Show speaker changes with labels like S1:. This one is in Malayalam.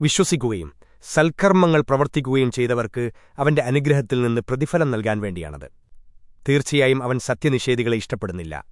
S1: വിശ്വസിക്കുകയും സൽക്കർമ്മങ്ങൾ പ്രവർത്തിക്കുകയും ചെയ്തവർക്ക് അവന്റെ അനുഗ്രഹത്തിൽ നിന്ന് പ്രതിഫലം നൽകാൻ വേണ്ടിയാണത്. തീർച്ചയായും അവൻ സത്യനിഷേധികളെ ഇഷ്ടപ്പെടുന്നില്ല.